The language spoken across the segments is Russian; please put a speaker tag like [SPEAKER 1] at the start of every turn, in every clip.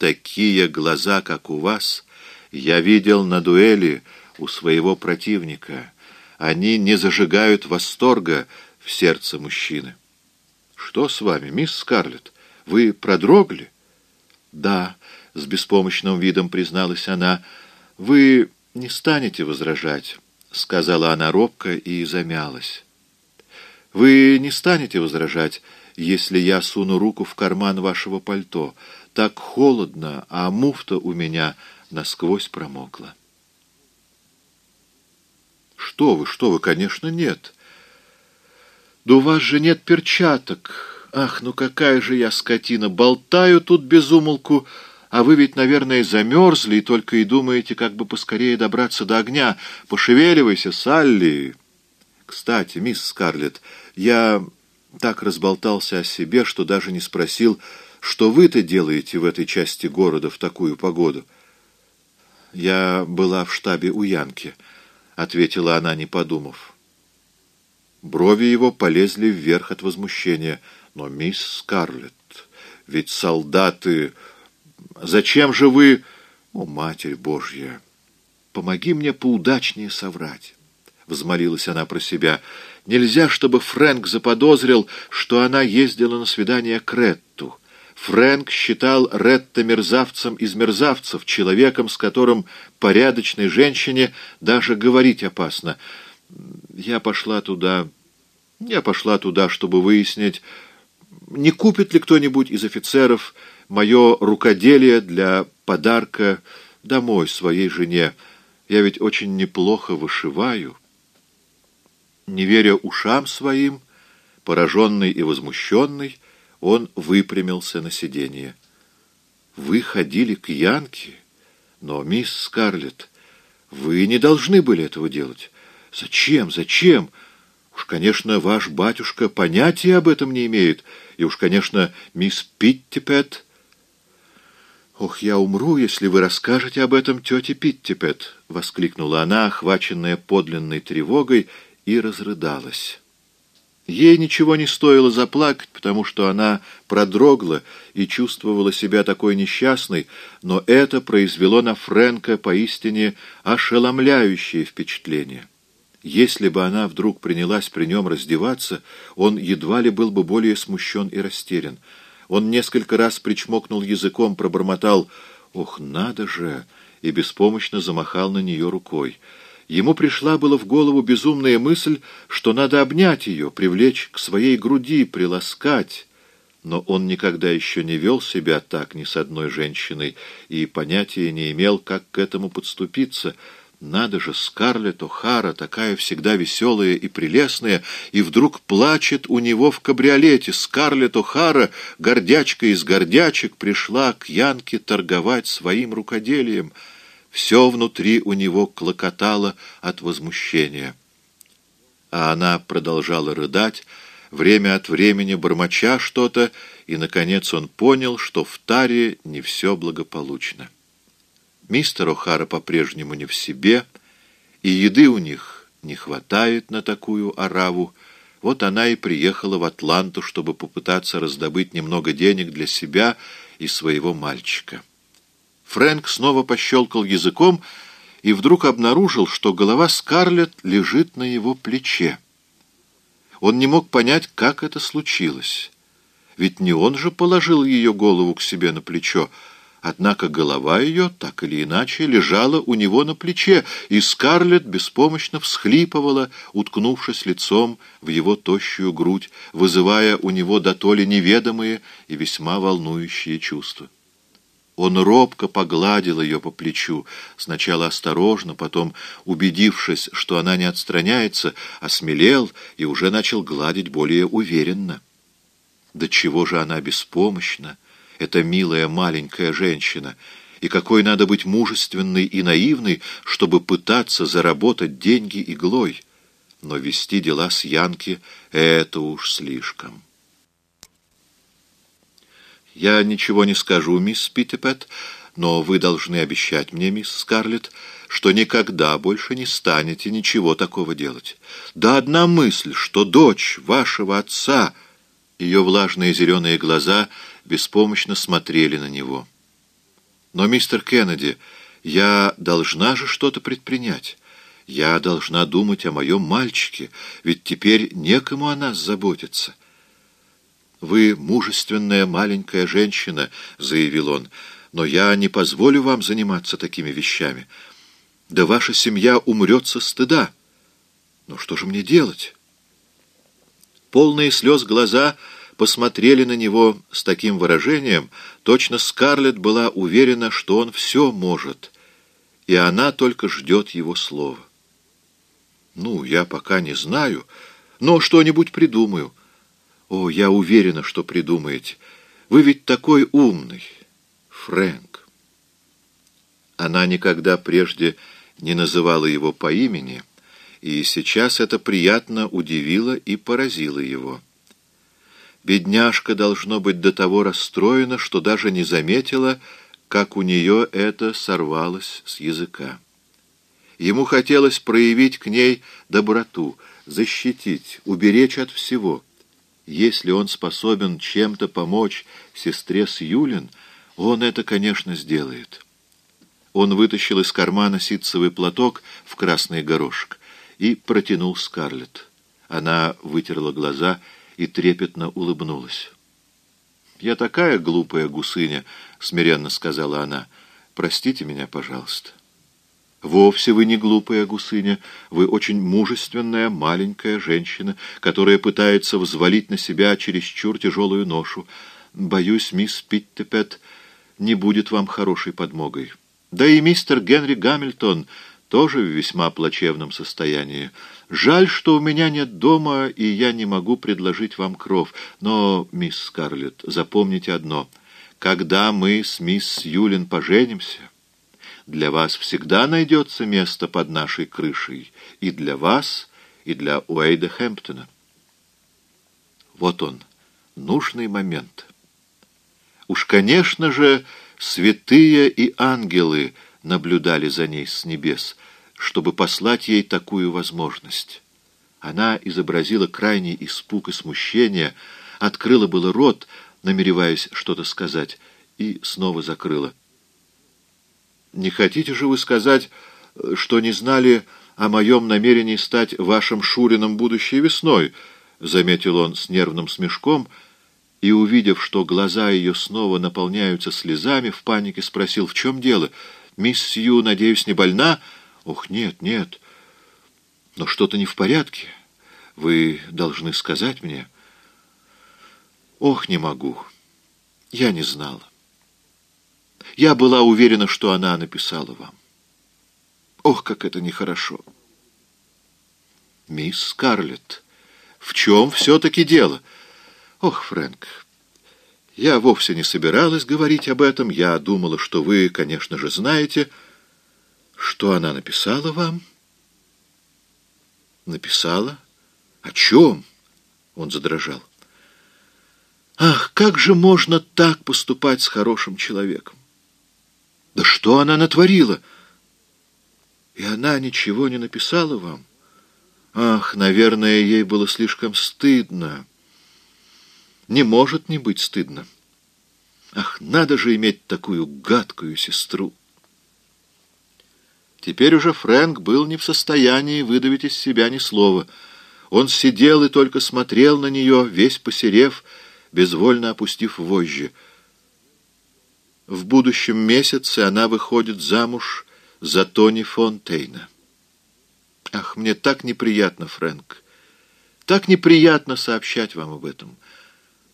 [SPEAKER 1] Такие глаза, как у вас, я видел на дуэли у своего противника. Они не зажигают восторга в сердце мужчины. Что с вами, мисс Скарлетт? Вы продрогли? Да, с беспомощным видом призналась она. Вы не станете возражать, сказала она робко и замялась. Вы не станете возражать, если я суну руку в карман вашего пальто. Так холодно, а муфта у меня насквозь промокла. Что вы, что вы, конечно, нет. Да у вас же нет перчаток. Ах, ну какая же я скотина! Болтаю тут без умолку, а вы ведь, наверное, замерзли и только и думаете, как бы поскорее добраться до огня. Пошевеливайся, Салли! Кстати, мисс Скарлетт, я так разболтался о себе, что даже не спросил, что вы-то делаете в этой части города в такую погоду. Я была в штабе у Янки, — ответила она, не подумав. Брови его полезли вверх от возмущения. Но, мисс Скарлетт, ведь солдаты... Зачем же вы... О, Матерь Божья! Помоги мне поудачнее соврать. Взмолилась она про себя. Нельзя, чтобы Фрэнк заподозрил, что она ездила на свидание к Ретту. Фрэнк считал Ретта мерзавцем из мерзавцев, человеком, с которым порядочной женщине даже говорить опасно. Я пошла туда... Я пошла туда, чтобы выяснить, не купит ли кто-нибудь из офицеров мое рукоделие для подарка домой своей жене. Я ведь очень неплохо вышиваю. Не веря ушам своим, пораженный и возмущенный, он выпрямился на сиденье. «Вы ходили к Янке? Но, мисс Скарлетт, вы не должны были этого делать. Зачем, зачем? Уж, конечно, ваш батюшка понятия об этом не имеет, и уж, конечно, мисс Питтипет...» «Ох, я умру, если вы расскажете об этом тете Питтипет!» — воскликнула она, охваченная подлинной тревогой, и разрыдалась. Ей ничего не стоило заплакать, потому что она продрогла и чувствовала себя такой несчастной, но это произвело на Фрэнка поистине ошеломляющее впечатление. Если бы она вдруг принялась при нем раздеваться, он едва ли был бы более смущен и растерян. Он несколько раз причмокнул языком, пробормотал «Ох, надо же!» и беспомощно замахал на нее рукой. Ему пришла была в голову безумная мысль, что надо обнять ее, привлечь к своей груди, приласкать. Но он никогда еще не вел себя так ни с одной женщиной и понятия не имел, как к этому подступиться. Надо же, Скарлетт О'Хара, такая всегда веселая и прелестная, и вдруг плачет у него в кабриолете. Скарлетт О'Хара, гордячка из гордячек, пришла к Янке торговать своим рукоделием — все внутри у него клокотало от возмущения. А она продолжала рыдать, время от времени бормоча что-то, и, наконец, он понял, что в таре не все благополучно. Мистер О'Хара по-прежнему не в себе, и еды у них не хватает на такую ораву. Вот она и приехала в Атланту, чтобы попытаться раздобыть немного денег для себя и своего мальчика. Фрэнк снова пощелкал языком и вдруг обнаружил, что голова Скарлетт лежит на его плече. Он не мог понять, как это случилось. Ведь не он же положил ее голову к себе на плечо, однако голова ее, так или иначе, лежала у него на плече, и Скарлетт беспомощно всхлипывала, уткнувшись лицом в его тощую грудь, вызывая у него дотоле неведомые и весьма волнующие чувства. Он робко погладил ее по плечу, сначала осторожно, потом, убедившись, что она не отстраняется, осмелел и уже начал гладить более уверенно. Да чего же она беспомощна, эта милая маленькая женщина, и какой надо быть мужественной и наивной, чтобы пытаться заработать деньги иглой. Но вести дела с Янки — это уж слишком. «Я ничего не скажу, мисс Питтипет, но вы должны обещать мне, мисс Скарлетт, что никогда больше не станете ничего такого делать. Да одна мысль, что дочь вашего отца...» Ее влажные зеленые глаза беспомощно смотрели на него. Но, мистер Кеннеди, я должна же что-то предпринять. Я должна думать о моем мальчике, ведь теперь некому о нас заботиться. «Вы мужественная маленькая женщина», — заявил он, — «но я не позволю вам заниматься такими вещами. Да ваша семья умрет со стыда. Но что же мне делать?» Полные слез глаза посмотрели на него с таким выражением, точно Скарлетт была уверена, что он все может, и она только ждет его слова. «Ну, я пока не знаю, но что-нибудь придумаю». «О, я уверена, что придумаете. Вы ведь такой умный, Фрэнк». Она никогда прежде не называла его по имени, и сейчас это приятно удивило и поразило его. Бедняжка должно быть до того расстроена, что даже не заметила, как у нее это сорвалось с языка. Ему хотелось проявить к ней доброту, защитить, уберечь от всего. Если он способен чем-то помочь сестре Сьюлин, он это, конечно, сделает. Он вытащил из кармана ситцевый платок в красный горошек и протянул Скарлетт. Она вытерла глаза и трепетно улыбнулась. «Я такая глупая гусыня», — смиренно сказала она. «Простите меня, пожалуйста». «Вовсе вы не глупая гусыня. Вы очень мужественная маленькая женщина, которая пытается взвалить на себя чересчур тяжелую ношу. Боюсь, мисс Питтепет не будет вам хорошей подмогой. Да и мистер Генри Гамильтон тоже в весьма плачевном состоянии. Жаль, что у меня нет дома, и я не могу предложить вам кров. Но, мисс Скарлетт, запомните одно. Когда мы с мисс Юлин поженимся, для вас всегда найдется место под нашей крышей. И для вас, и для Уэйда Хэмптона. Вот он, нужный момент. Уж, конечно же, святые и ангелы — наблюдали за ней с небес, чтобы послать ей такую возможность. Она изобразила крайний испуг и смущение, открыла было рот, намереваясь что-то сказать, и снова закрыла. «Не хотите же вы сказать, что не знали о моем намерении стать вашим Шурином будущей весной?» — заметил он с нервным смешком, и, увидев, что глаза ее снова наполняются слезами, в панике спросил, «В чем дело?» Мисс Сью, надеюсь, не больна? Ох, нет, нет. Но что-то не в порядке. Вы должны сказать мне. Ох, не могу. Я не знала. Я была уверена, что она написала вам. Ох, как это нехорошо. Мисс Скарлетт, в чем все-таки дело? Ох, Фрэнк, я вовсе не собиралась говорить об этом. Я думала, что вы, конечно же, знаете, что она написала вам. Написала? О чем? Он задрожал. Ах, как же можно так поступать с хорошим человеком? Да что она натворила? И она ничего не написала вам? Ах, наверное, ей было слишком стыдно не может не быть стыдно. Ах, надо же иметь такую гадкую сестру! Теперь уже Фрэнк был не в состоянии выдавить из себя ни слова. Он сидел и только смотрел на нее, весь посерев, безвольно опустив вожжи. В будущем месяце она выходит замуж за Тони Фонтейна. Ах, мне так неприятно, Фрэнк, так неприятно сообщать вам об этом.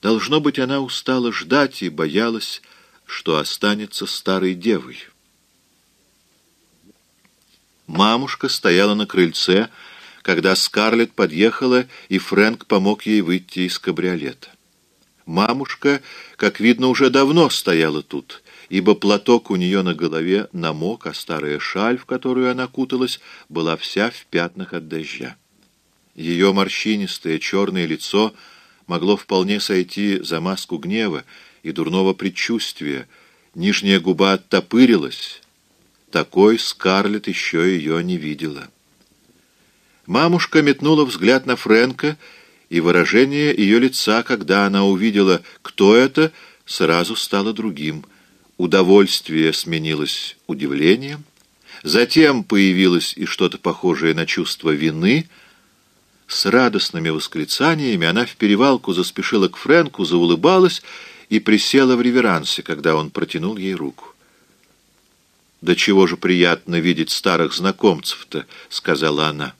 [SPEAKER 1] Должно быть, она устала ждать и боялась, что останется старой девой. Мамушка стояла на крыльце, когда Скарлетт подъехала, и Фрэнк помог ей выйти из кабриолета. Мамушка, как видно, уже давно стояла тут, ибо платок у нее на голове намок, а старая шаль, в которую она куталась, была вся в пятнах от дождя. Ее морщинистое черное лицо — могло вполне сойти за маску гнева и дурного предчувствия. Нижняя губа оттопырилась. Такой Скарлетт еще ее не видела. Мамушка метнула взгляд на Фрэнка, и выражение ее лица, когда она увидела, кто это, сразу стало другим. Удовольствие сменилось удивлением, затем появилось и что-то похожее на чувство вины. С радостными восклицаниями она в перевалку заспешила к Фрэнку, заулыбалась и присела в реверансе, когда он протянул ей руку. «Да чего же приятно видеть старых знакомцев-то», — сказала она.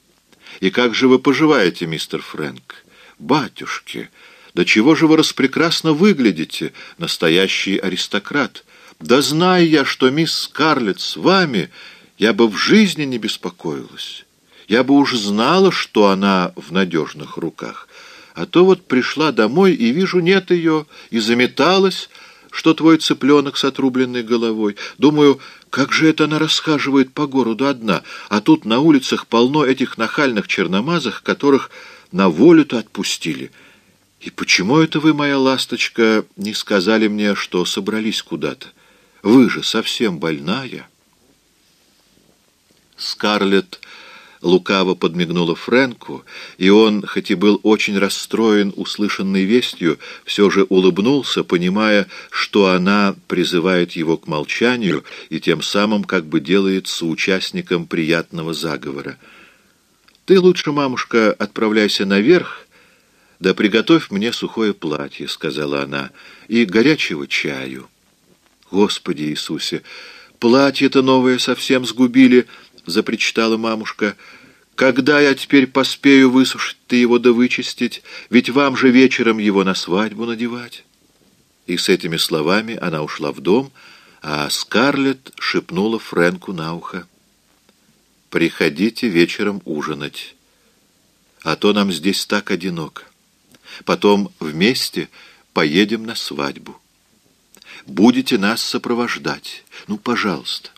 [SPEAKER 1] «И как же вы поживаете, мистер Фрэнк?» «Батюшки, да чего же вы распрекрасно выглядите, настоящий аристократ! Да зная я, что мисс Скарлетт с вами, я бы в жизни не беспокоилась. Я бы уж знала, что она в надежных руках. А то вот пришла домой и вижу, нет ее, и заметалась, что твой цыпленок с отрубленной головой. Думаю, как же это она расхаживает по городу одна, а тут на улицах полно этих нахальных черномазых, которых на волю-то отпустили. И почему это вы, моя ласточка, не сказали мне, что собрались куда-то? Вы же совсем больная. Скарлетт лукаво подмигнула Фрэнку, и он, хоть и был очень расстроен услышанной вестью, все же улыбнулся, понимая, что она призывает его к молчанию и тем самым как бы делает соучастником приятного заговора. «Ты лучше, мамушка, отправляйся наверх, да приготовь мне сухое платье», — сказала она, — «и горячего чаю». «Господи Иисусе, платье-то новое совсем сгубили», — запричитала мамушка, — когда я теперь поспею высушить ты его да вычистить? Ведь вам же вечером его на свадьбу надевать». И с этими словами она ушла в дом, а Скарлетт шепнула Фрэнку на ухо. «Приходите вечером ужинать, а то нам здесь так одиноко. Потом вместе поедем на свадьбу. Будете нас сопровождать. Ну, пожалуйста».